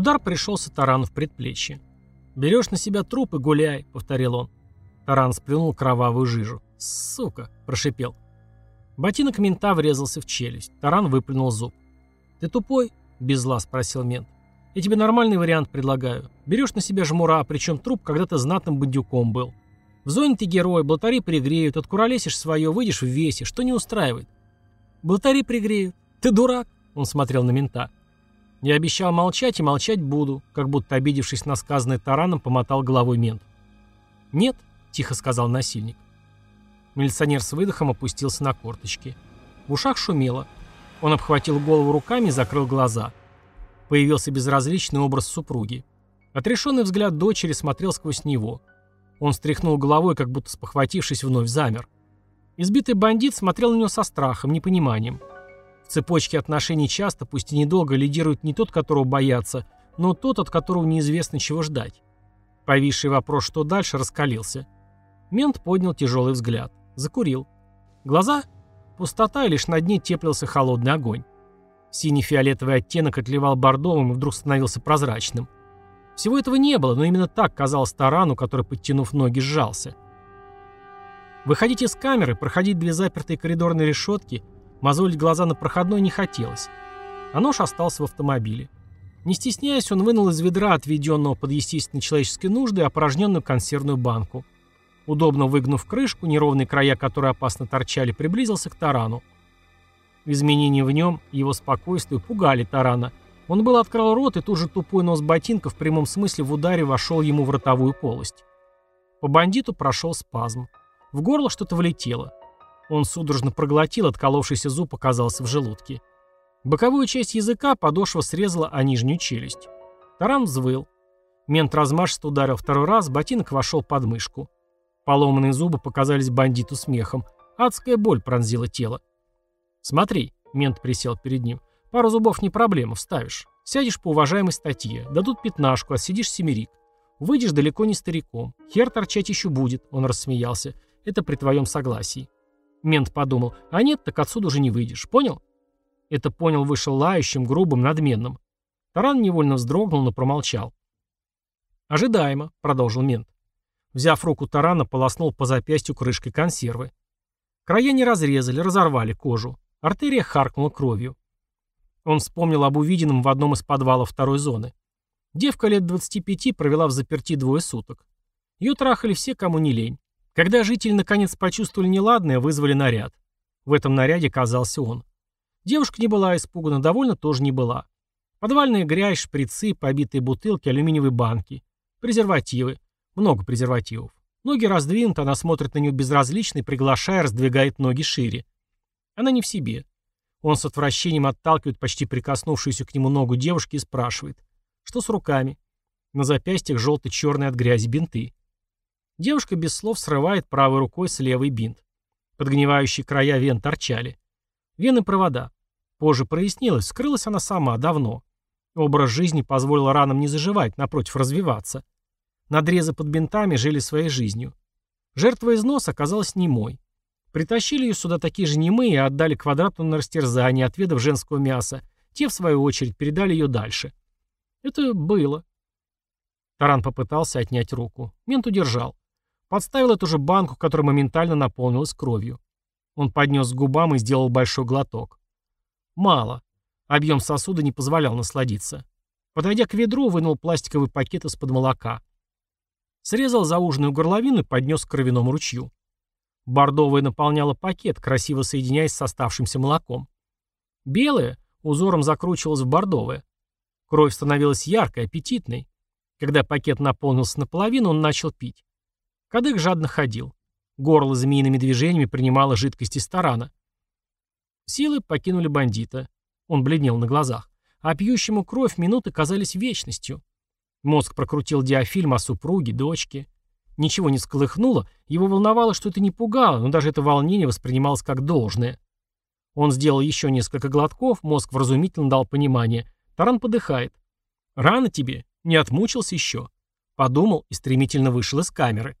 Удар пришелся тарану в предплечье. «Берешь на себя труп и гуляй», — повторил он. Таран сплюнул кровавую жижу. «Сука!» – прошипел. Ботинок мента врезался в челюсть. Таран выплюнул зуб. «Ты тупой?» – без зла спросил мент. «Я тебе нормальный вариант предлагаю. Берешь на себя жмура, причем труп когда-то знатным бандюком был. В зоне ты герой, болтари пригреют, откуролесишь свое, выйдешь в весе. Что не устраивает?» «Болтари пригреют. Ты дурак?» – он смотрел на мента. «Я обещал молчать и молчать буду», как будто обидевшись на сказанное тараном, помотал головой мент. «Нет», — тихо сказал насильник. Милиционер с выдохом опустился на корточки. В ушах шумело. Он обхватил голову руками и закрыл глаза. Появился безразличный образ супруги. Отрешенный взгляд дочери смотрел сквозь него. Он стряхнул головой, как будто спохватившись, вновь замер. Избитый бандит смотрел на него со страхом, непониманием. Цепочке отношений часто, пусть и недолго, лидирует не тот, которого боятся, но тот, от которого неизвестно чего ждать. Повисший вопрос «что дальше?» раскалился. Мент поднял тяжелый взгляд. Закурил. Глаза? Пустота, и лишь на дне теплился холодный огонь. Синий-фиолетовый оттенок отливал бордовым и вдруг становился прозрачным. Всего этого не было, но именно так казалось тарану, который, подтянув ноги, сжался. Выходить из камеры, проходить две запертые коридорные решетки, мозолить глаза на проходной не хотелось. А нож остался в автомобиле. Не стесняясь, он вынул из ведра, отведенного под естественной человеческой нуждой, опорожненную консервную банку. Удобно выгнув крышку, неровные края которой опасно торчали, приблизился к тарану. Изменения в нем, его спокойствие пугали тарана. Он был открыл рот, и тут же тупой нос ботинка в прямом смысле в ударе вошел ему в ротовую полость. По бандиту прошел спазм. В горло что-то влетело. Он судорожно проглотил, отколовшийся зуб оказался в желудке. Боковую часть языка подошва срезала о нижнюю челюсть. Таран взвыл. Мент размашисто ударил второй раз, ботинок вошел под мышку. Поломанные зубы показались бандиту смехом. Адская боль пронзила тело. «Смотри», — мент присел перед ним, — «пару зубов не проблема, вставишь. Сядешь по уважаемой статье, дадут пятнашку, отсидишь семерик. Выйдешь далеко не стариком. Хер торчать еще будет», — он рассмеялся. «Это при твоем согласии». Мент подумал, «А нет, так отсюда уже не выйдешь, понял?» Это понял вышел лающим, грубым, надменным. Таран невольно вздрогнул, но промолчал. «Ожидаемо», — продолжил мент. Взяв руку Тарана, полоснул по запястью крышкой консервы. Края не разрезали, разорвали кожу. Артерия харкнула кровью. Он вспомнил об увиденном в одном из подвалов второй зоны. Девка лет 25 провела в заперти двое суток. Ее трахали все, кому не лень. Когда жители наконец почувствовали неладное, вызвали наряд. В этом наряде казался он. Девушка не была испугана, довольно тоже не была. Подвальная грязь, шприцы, побитые бутылки, алюминиевые банки. Презервативы. Много презервативов. Ноги раздвинуты, она смотрит на нее безразлично и, приглашая, раздвигает ноги шире. Она не в себе. Он с отвращением отталкивает почти прикоснувшуюся к нему ногу девушки и спрашивает. Что с руками? На запястьях желто-черные от грязи бинты. Девушка без слов срывает правой рукой с левой бинт. Подгнивающие края вен торчали. Вены провода. Позже прояснилось, скрылась она сама, давно. Образ жизни позволил ранам не заживать, напротив, развиваться. Надрезы под бинтами жили своей жизнью. Жертва износ оказалась немой. Притащили ее сюда такие же немые и отдали квадрату на растерзание, отведав женского мяса. Те, в свою очередь, передали ее дальше. Это было. Таран попытался отнять руку. Мент удержал. Подставил эту же банку, которая моментально наполнилась кровью. Он поднес к губам и сделал большой глоток. Мало. Объем сосуда не позволял насладиться. Подойдя к ведру, вынул пластиковый пакет из-под молока. Срезал зауженную горловину и поднес к кровяному ручью. Бордовая наполняла пакет, красиво соединяясь с оставшимся молоком. Белое узором закручивалось в бордовое. Кровь становилась яркой, аппетитной. Когда пакет наполнился наполовину, он начал пить. Кадык жадно ходил. Горло змеиными движениями принимало жидкость из тарана. Силы покинули бандита. Он бледнел на глазах. А пьющему кровь минуты казались вечностью. Мозг прокрутил диафильм о супруге, дочке. Ничего не сколыхнуло, его волновало, что это не пугало, но даже это волнение воспринималось как должное. Он сделал еще несколько глотков, мозг вразумительно дал понимание. Таран подыхает. «Рано тебе, не отмучился еще». Подумал и стремительно вышел из камеры.